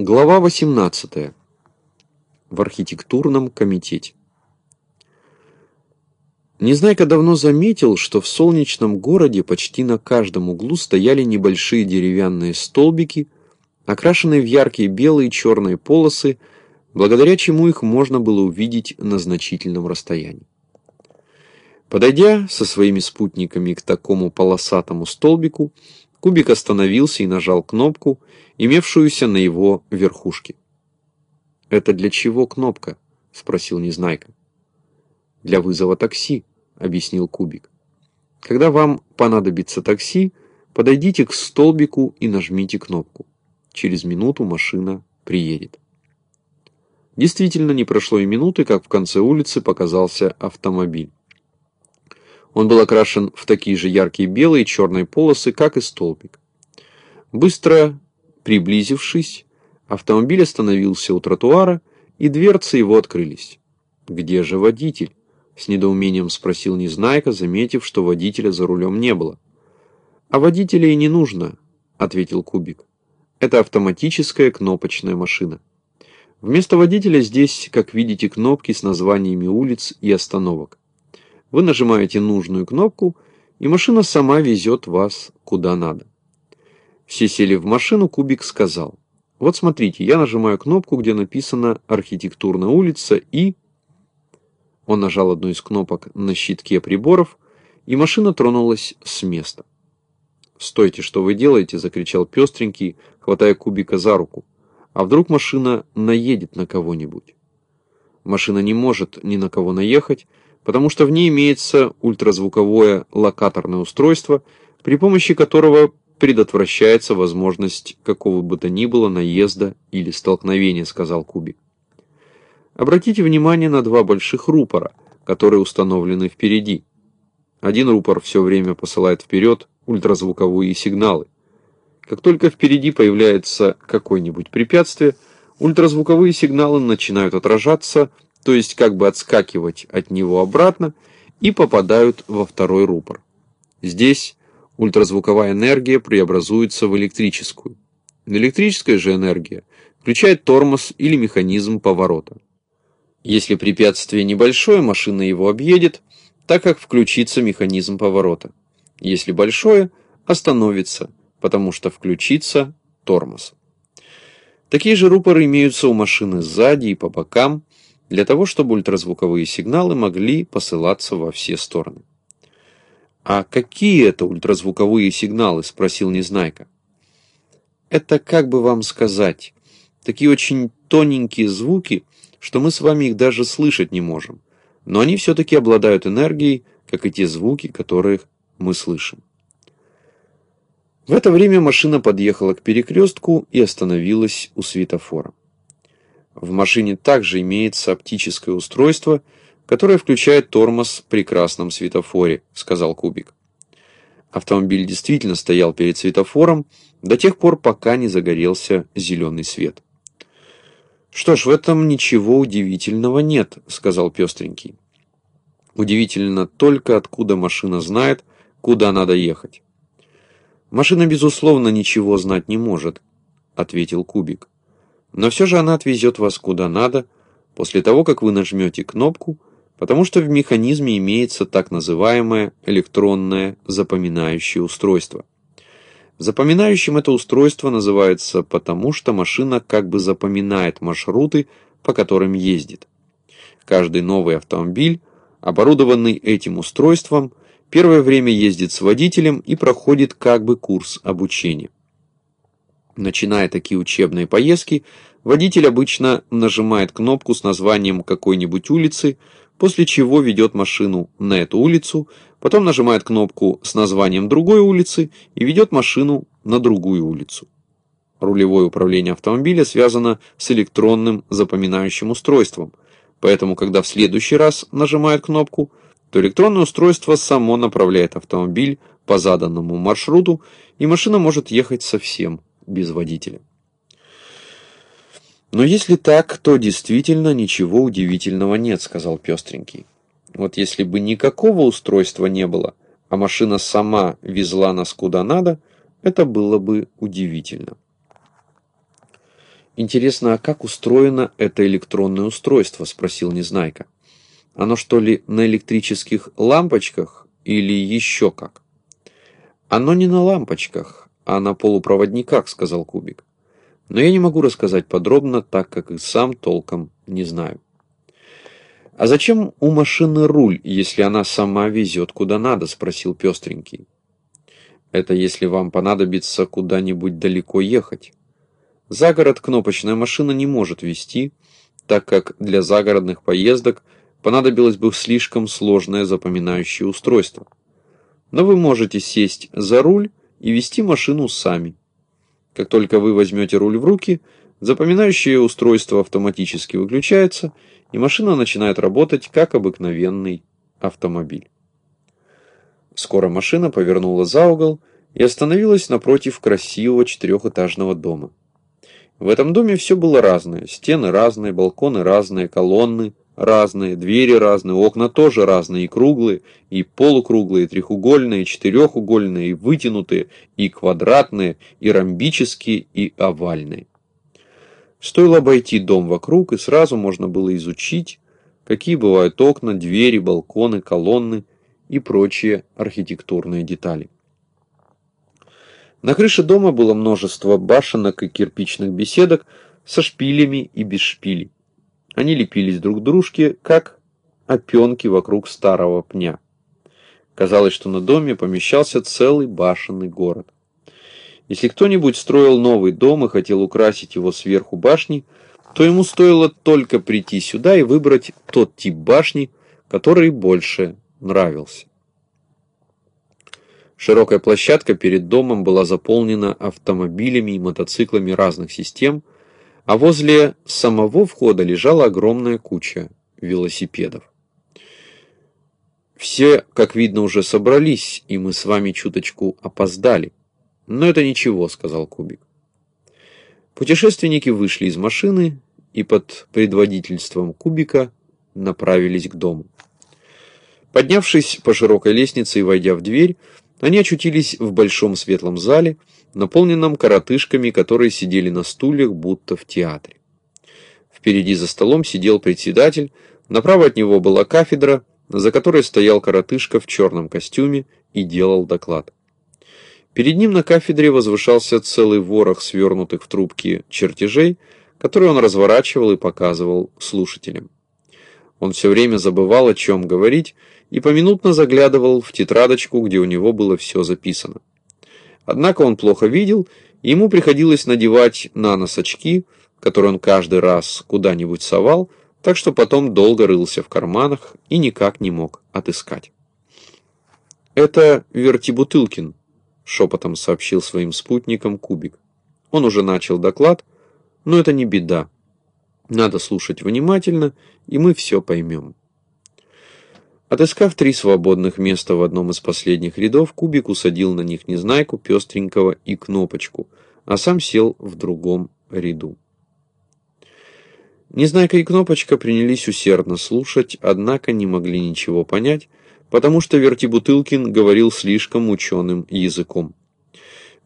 Глава 18. В архитектурном комитете. Незнайка давно заметил, что в солнечном городе почти на каждом углу стояли небольшие деревянные столбики, окрашенные в яркие белые и черные полосы, благодаря чему их можно было увидеть на значительном расстоянии. Подойдя со своими спутниками к такому полосатому столбику, Кубик остановился и нажал кнопку, имевшуюся на его верхушке. «Это для чего кнопка?» — спросил Незнайка. «Для вызова такси», — объяснил Кубик. «Когда вам понадобится такси, подойдите к столбику и нажмите кнопку. Через минуту машина приедет». Действительно, не прошло и минуты, как в конце улицы показался автомобиль. Он был окрашен в такие же яркие белые и черные полосы, как и столбик. Быстро приблизившись, автомобиль остановился у тротуара, и дверцы его открылись. «Где же водитель?» — с недоумением спросил Незнайка, заметив, что водителя за рулем не было. «А водителя и не нужно», — ответил Кубик. «Это автоматическая кнопочная машина. Вместо водителя здесь, как видите, кнопки с названиями улиц и остановок. Вы нажимаете нужную кнопку, и машина сама везет вас куда надо. Все сели в машину, Кубик сказал. Вот смотрите, я нажимаю кнопку, где написано «Архитектурная улица» и... Он нажал одну из кнопок на щитке приборов, и машина тронулась с места. «Стойте, что вы делаете?» – закричал пестренький, хватая Кубика за руку. «А вдруг машина наедет на кого-нибудь?» Машина не может ни на кого наехать, потому что в ней имеется ультразвуковое локаторное устройство, при помощи которого предотвращается возможность какого бы то ни было наезда или столкновения, сказал Кубик. Обратите внимание на два больших рупора, которые установлены впереди. Один рупор все время посылает вперед ультразвуковые сигналы. Как только впереди появляется какое-нибудь препятствие, ультразвуковые сигналы начинают отражаться то есть как бы отскакивать от него обратно, и попадают во второй рупор. Здесь ультразвуковая энергия преобразуется в электрическую. Электрическая же энергия включает тормоз или механизм поворота. Если препятствие небольшое, машина его объедет, так как включится механизм поворота. Если большое, остановится, потому что включится тормоз. Такие же рупоры имеются у машины сзади и по бокам, для того, чтобы ультразвуковые сигналы могли посылаться во все стороны. «А какие это ультразвуковые сигналы?» – спросил Незнайка. «Это, как бы вам сказать, такие очень тоненькие звуки, что мы с вами их даже слышать не можем, но они все-таки обладают энергией, как и те звуки, которых мы слышим». В это время машина подъехала к перекрестку и остановилась у светофора. В машине также имеется оптическое устройство, которое включает тормоз при красном светофоре, сказал Кубик. Автомобиль действительно стоял перед светофором до тех пор, пока не загорелся зеленый свет. «Что ж, в этом ничего удивительного нет», — сказал пестренький. «Удивительно только, откуда машина знает, куда надо ехать». «Машина, безусловно, ничего знать не может», — ответил Кубик. Но все же она отвезет вас куда надо, после того, как вы нажмете кнопку, потому что в механизме имеется так называемое электронное запоминающее устройство. Запоминающим это устройство называется потому, что машина как бы запоминает маршруты, по которым ездит. Каждый новый автомобиль, оборудованный этим устройством, первое время ездит с водителем и проходит как бы курс обучения. Начиная такие учебные поездки, водитель обычно нажимает кнопку с названием какой-нибудь улицы, после чего ведет машину на эту улицу, потом нажимает кнопку с названием другой улицы и ведет машину на другую улицу. Рулевое управление автомобиля связано с электронным запоминающим устройством, поэтому когда в следующий раз нажимает кнопку, то электронное устройство само направляет автомобиль по заданному маршруту, и машина может ехать совсем без водителя. «Но если так, то действительно ничего удивительного нет», — сказал пестренький. «Вот если бы никакого устройства не было, а машина сама везла нас куда надо, это было бы удивительно». «Интересно, а как устроено это электронное устройство?» – спросил Незнайка. «Оно что ли на электрических лампочках или еще как?» «Оно не на лампочках, а на полупроводниках», – сказал Кубик. «Но я не могу рассказать подробно, так как и сам толком не знаю». «А зачем у машины руль, если она сама везет куда надо?» – спросил Пестренький. «Это если вам понадобится куда-нибудь далеко ехать». За город кнопочная машина не может вести, так как для загородных поездок понадобилось бы слишком сложное запоминающее устройство. Но вы можете сесть за руль и вести машину сами. Как только вы возьмете руль в руки, запоминающее устройство автоматически выключается, и машина начинает работать как обыкновенный автомобиль. Скоро машина повернула за угол и остановилась напротив красивого четырехэтажного дома. В этом доме все было разное. Стены разные, балконы разные, колонны разные, двери разные, окна тоже разные, и круглые, и полукруглые, и трехугольные, и четырехугольные, и вытянутые, и квадратные, и ромбические, и овальные. Стоило обойти дом вокруг, и сразу можно было изучить, какие бывают окна, двери, балконы, колонны и прочие архитектурные детали. На крыше дома было множество башенок и кирпичных беседок со шпилями и без шпилей. Они лепились друг к дружке, как опенки вокруг старого пня. Казалось, что на доме помещался целый башенный город. Если кто-нибудь строил новый дом и хотел украсить его сверху башни, то ему стоило только прийти сюда и выбрать тот тип башни, который больше нравился. Широкая площадка перед домом была заполнена автомобилями и мотоциклами разных систем, а возле самого входа лежала огромная куча велосипедов. Все, как видно, уже собрались, и мы с вами чуточку опоздали. Но это ничего, сказал Кубик. Путешественники вышли из машины и под предводительством Кубика направились к дому. Поднявшись по широкой лестнице и войдя в дверь, они очутились в большом светлом зале, наполненном коротышками, которые сидели на стульях, будто в театре. Впереди за столом сидел председатель, направо от него была кафедра, за которой стоял коротышка в черном костюме и делал доклад. Перед ним на кафедре возвышался целый ворох свернутых в трубки чертежей, которые он разворачивал и показывал слушателям. Он все время забывал, о чем говорить, и поминутно заглядывал в тетрадочку, где у него было все записано. Однако он плохо видел, и ему приходилось надевать на нос очки, которые он каждый раз куда-нибудь совал, так что потом долго рылся в карманах и никак не мог отыскать. «Это Вертибутылкин», — шепотом сообщил своим спутникам Кубик. Он уже начал доклад, но это не беда. Надо слушать внимательно, и мы все поймем. Отыскав три свободных места в одном из последних рядов, Кубик усадил на них Незнайку, Пестренького и Кнопочку, а сам сел в другом ряду. Незнайка и Кнопочка принялись усердно слушать, однако не могли ничего понять, потому что Вертибутылкин говорил слишком ученым языком.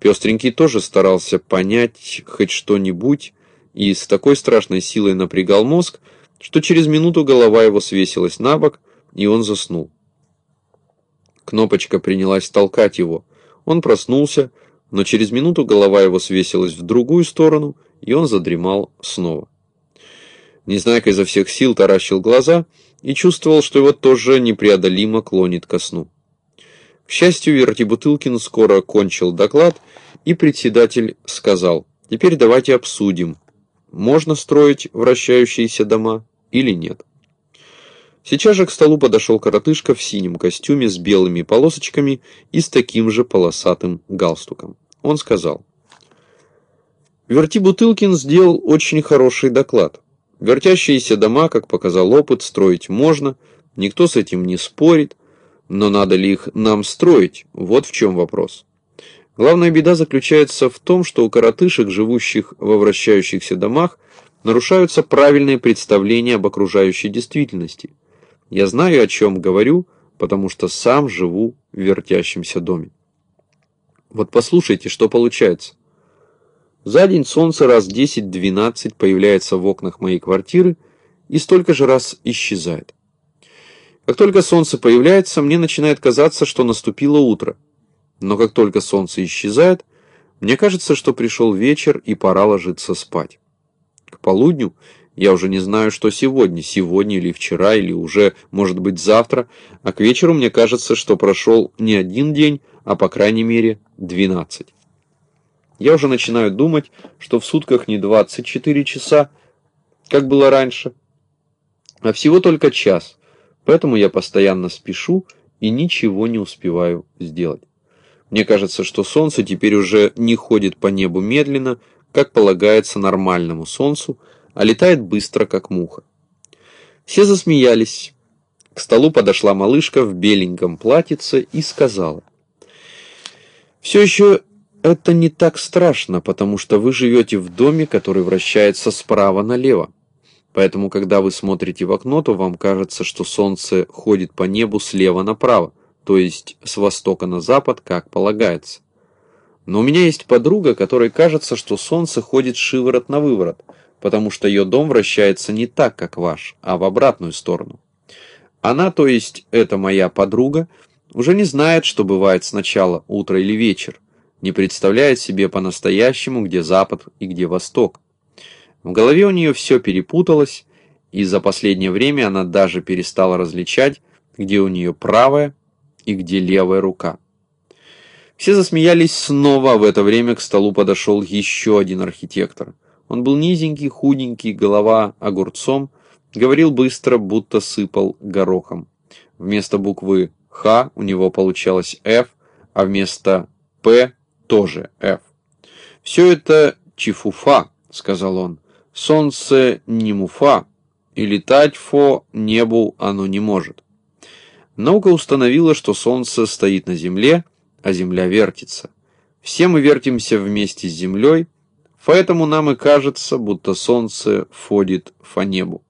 Пестренький тоже старался понять хоть что-нибудь, и с такой страшной силой напрягал мозг, что через минуту голова его свесилась на бок, и он заснул. Кнопочка принялась толкать его. Он проснулся, но через минуту голова его свесилась в другую сторону, и он задремал снова. Незнайка изо всех сил таращил глаза и чувствовал, что его тоже непреодолимо клонит ко сну. К счастью, Вертибутылкин скоро кончил доклад, и председатель сказал, «Теперь давайте обсудим, можно строить вращающиеся дома или нет. Сейчас же к столу подошел коротышка в синем костюме с белыми полосочками и с таким же полосатым галстуком. Он сказал, Верти Бутылкин сделал очень хороший доклад. Вертящиеся дома, как показал опыт, строить можно, никто с этим не спорит, но надо ли их нам строить, вот в чем вопрос. Главная беда заключается в том, что у коротышек, живущих во вращающихся домах, нарушаются правильные представления об окружающей действительности. Я знаю, о чем говорю, потому что сам живу в вертящемся доме. Вот послушайте, что получается. За день солнце раз 10-12 появляется в окнах моей квартиры и столько же раз исчезает. Как только солнце появляется, мне начинает казаться, что наступило утро. Но как только солнце исчезает, мне кажется, что пришел вечер и пора ложиться спать. К полудню я уже не знаю, что сегодня, сегодня или вчера, или уже, может быть, завтра, а к вечеру мне кажется, что прошел не один день, а по крайней мере 12. Я уже начинаю думать, что в сутках не 24 часа, как было раньше, а всего только час, поэтому я постоянно спешу и ничего не успеваю сделать. Мне кажется, что солнце теперь уже не ходит по небу медленно, как полагается нормальному солнцу, а летает быстро, как муха. Все засмеялись. К столу подошла малышка в беленьком платьице и сказала. «Все еще это не так страшно, потому что вы живете в доме, который вращается справа налево. Поэтому, когда вы смотрите в окно, то вам кажется, что солнце ходит по небу слева направо, то есть с востока на запад, как полагается. Но у меня есть подруга, которой кажется, что солнце ходит шиворот на выворот, потому что ее дом вращается не так, как ваш, а в обратную сторону. Она, то есть эта моя подруга, уже не знает, что бывает сначала утро или вечер, не представляет себе по-настоящему, где запад и где восток. В голове у нее все перепуталось, и за последнее время она даже перестала различать, где у нее правая и где левая рука. Все засмеялись снова, а в это время к столу подошел еще один архитектор. Он был низенький, худенький, голова огурцом, говорил быстро, будто сыпал горохом. Вместо буквы «Х» у него получалось «Ф», а вместо «П» тоже F. «Все это чифуфа», — сказал он. «Солнце не муфа, и летать фо небу оно не может». Наука установила, что Солнце стоит на Земле, а Земля вертится. Все мы вертимся вместе с Землей, поэтому нам и кажется, будто Солнце входит по небу.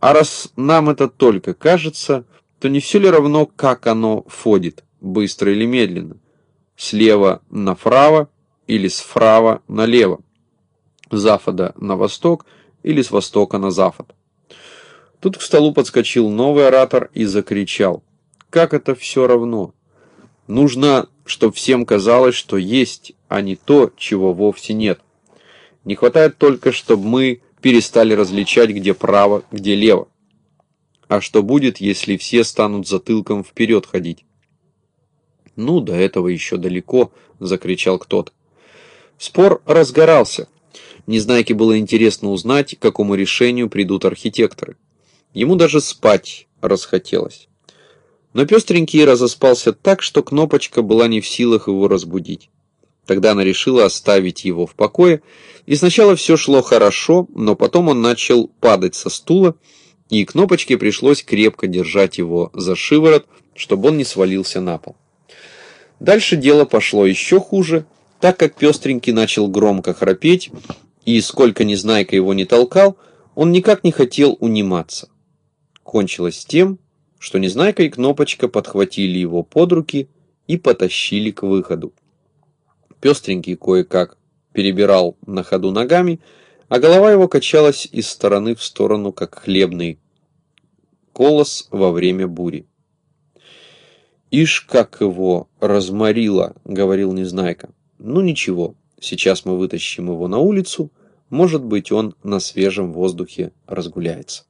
А раз нам это только кажется, то не все ли равно, как оно входит, быстро или медленно? слева направо или справа налево, запада на восток или с востока на запад. Тут к столу подскочил новый оратор и закричал. Как это все равно? Нужно, чтобы всем казалось, что есть, а не то, чего вовсе нет. Не хватает только, чтобы мы перестали различать, где право, где лево. А что будет, если все станут затылком вперед ходить? «Ну, до этого еще далеко», — закричал кто-то. Спор разгорался. Незнайке было интересно узнать, к какому решению придут архитекторы. Ему даже спать расхотелось. Но пестренький разоспался так, что кнопочка была не в силах его разбудить. Тогда она решила оставить его в покое, и сначала все шло хорошо, но потом он начал падать со стула, и кнопочке пришлось крепко держать его за шиворот, чтобы он не свалился на пол. Дальше дело пошло еще хуже, так как пестренький начал громко храпеть, и сколько Незнайка его не толкал, он никак не хотел униматься. Кончилось тем, что Незнайка и Кнопочка подхватили его под руки и потащили к выходу. Пестренький кое-как перебирал на ходу ногами, а голова его качалась из стороны в сторону, как хлебный колос во время бури. «Ишь, как его разморило», — говорил Незнайка. «Ну ничего, сейчас мы вытащим его на улицу, может быть, он на свежем воздухе разгуляется».